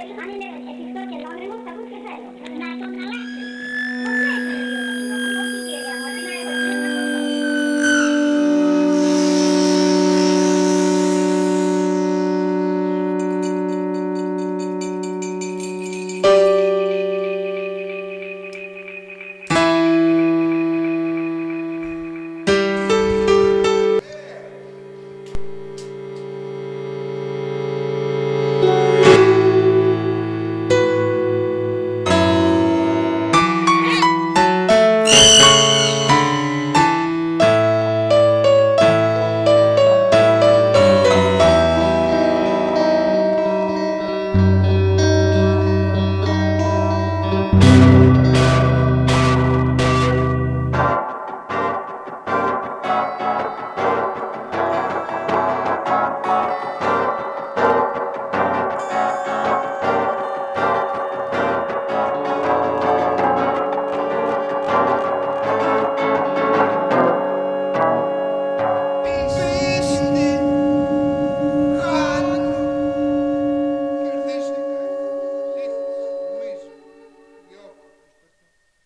可以把你那个钱。